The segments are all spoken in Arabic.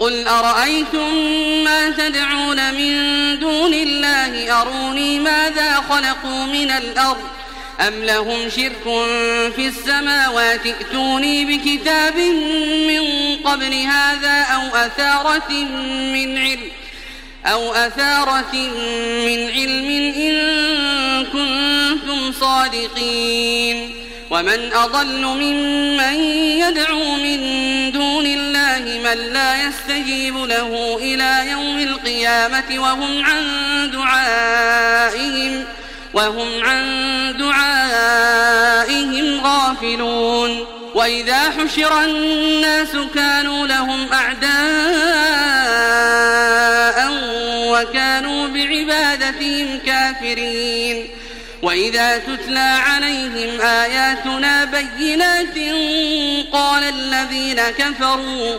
قل أرأيتم ما تدعون من دون الله؟ أروني ماذا خلقوا من الأرض؟ أم لهم شرك في السماوات؟ ائتوني بكتاب من قبل هذا أو أثارة من علم أو أثارة من علم إن كنتم صادقين. ومن أضل ممن يدعو من دون الله من لا يستجيب له إلى يوم القيامة وهم عن دعائهم وهم عن دعائهم غافلون. وإذا حشر الناس كانوا لهم أعداء وكانوا بعبادتهم كافرين. وإذا تتلى عليهم آياتنا بينات قال الذين كفروا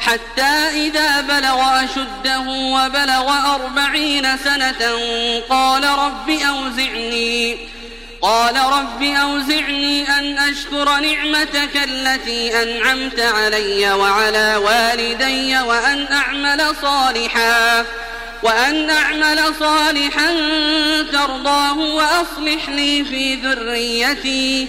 حتى إذا بلغ أشده وبلغ أربعين سنة قال رب أوزعني قال رب أوزعني أن أشكر نعمتك التي أنعمت علي وعلى والدي وأن أعمل صالحا وأن أعمل صالحا ترضاه وأصلح لي في ذريتي.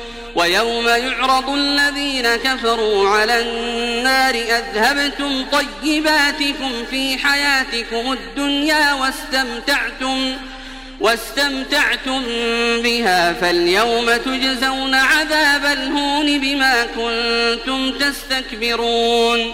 ويوم يعرض الذين كفروا على النار أذهبتم طيباتكم في حياتكم الدنيا واستمتعتم واستمتعتم بها فاليوم تجزون عذاب الهون بما كنتم تستكبرون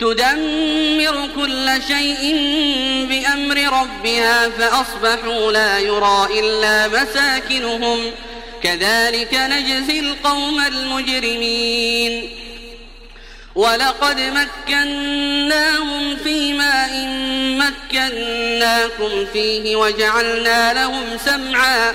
تدمر كل شيء بأمر ربها فأصبحوا لا يرى إلا مساكنهم. كذلك نجزي القوم المجرمين. ولقد مكناهم في ماء مكناكم فيه وجعلنا لهم سمعا.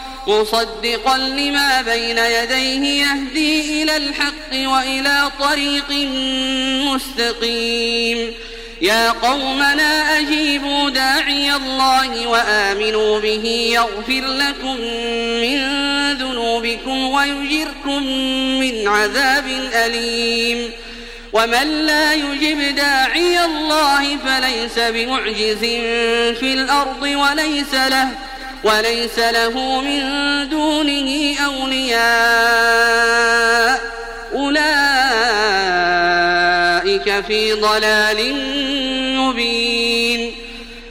مصدقا لما بين يديه يهدي إلى الحق وإلى طريق مستقيم. يا قومنا أجيبوا داعي الله وآمنوا به يغفر لكم من ذنوبكم ويجركم من عذاب أليم. ومن لا يجب داعي الله فليس بمعجز في الأرض وليس له وليس له من دونه أولياء. أولئك في ضلال مبين.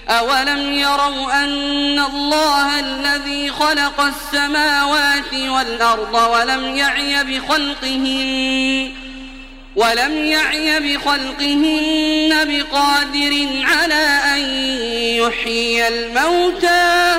أولم يروا أن الله الذي خلق السماوات والأرض ولم يعي بخلقهن ولم يعي بخلقهن بقادر على أن يحيي الموتى.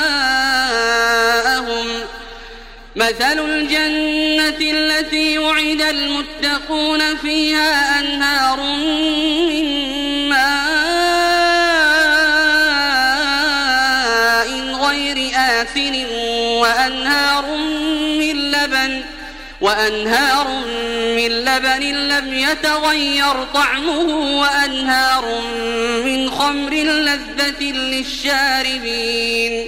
مثل الجنة التي وعد المتقون فيها أنهار من آسن وأنهار من لبن وأنهار من لبن لم يتغير طعمه وأنهار من خمر لذة للشاربين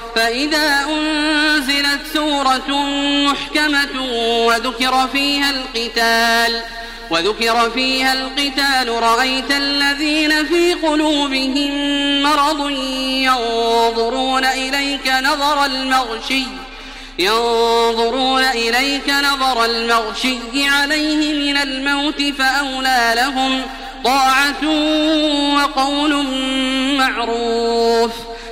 فإذا أنزلت سورة محكمة وذكر فيها القتال وذكر فيها القتال رأيت الذين في قلوبهم مرض ينظرون إليك نظر المغشي ينظرون إليك نظر المغشي عليه من الموت فأولى لهم طاعة وقول معروف.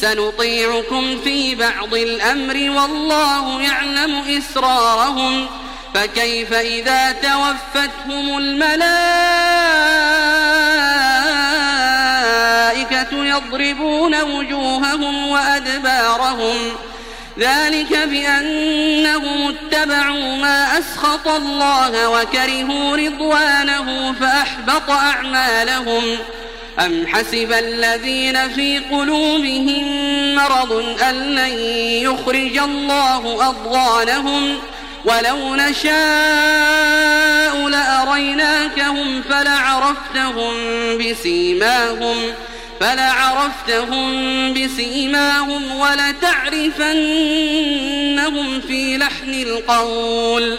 سنطيعكم في بعض الأمر والله يعلم إسرارهم فكيف إذا توفتهم الملائكة يضربون وجوههم وأدبارهم ذلك بأنهم اتبعوا ما أسخط الله وكرهوا رضوانه فأحبط أعمالهم أم حسب الذين في قلوبهم مرض أن لن يخرج الله أضغانهم ولو نشاء لأريناكهم فلعرفتهم بسيماهم فلعرفتهم بسيماهم ولتعرفنهم في لحن القول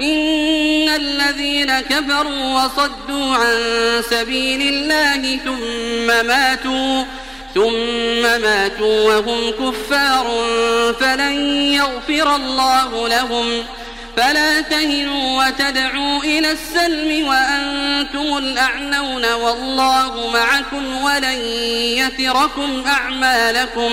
إن الذين كفروا وصدوا عن سبيل الله ثم ماتوا ثم ماتوا وهم كفار فلن يغفر الله لهم. فلا تهنوا وتدعوا إلى السلم وأنتم الأعلون والله معكم ولن يتركم أعمالكم.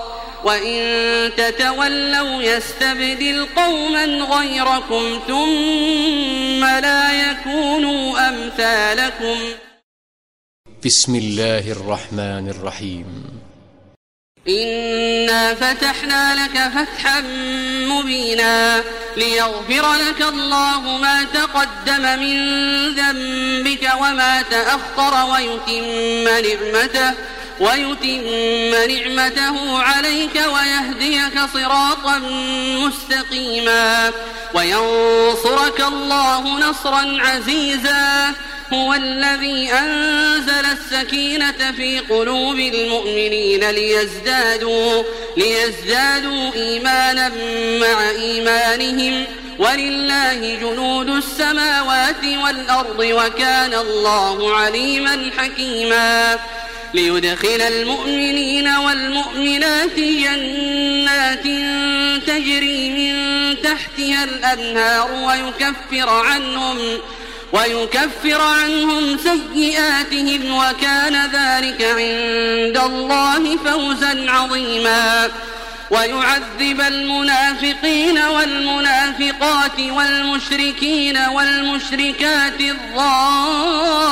وإن تتولوا يستبدل قوما غيركم ثم لا يكونوا أمثالكم بسم الله الرحمن الرحيم إنا فتحنا لك فتحا مبينا ليغفر لك الله ما تقدم من ذنبك وما تأخر ويتم نعمته ويتم نعمته عليك ويهديك صراطا مستقيما وينصرك الله نصرا عزيزا هو الذي أنزل السكينة في قلوب المؤمنين ليزدادوا, ليزدادوا إيمانا مع إيمانهم ولله جنود السماوات والأرض وكان الله عليما حكيما ليدخل المؤمنين والمؤمنات جنات تجري من تحتها الأنهار ويكفر عنهم ويكفر عنهم سيئاتهم وكان ذلك عند الله فوزا عظيما. ويعذب المنافقين والمنافقات والمشركين والمشركات الظانين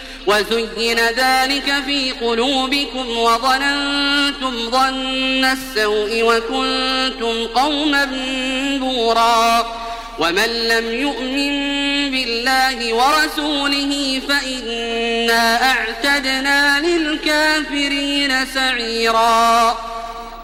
وزين ذلك في قلوبكم وظننتم ظن السوء وكنتم قوما بورا. ومن لم يؤمن بالله ورسوله فإنا أعتدنا للكافرين سعيرا.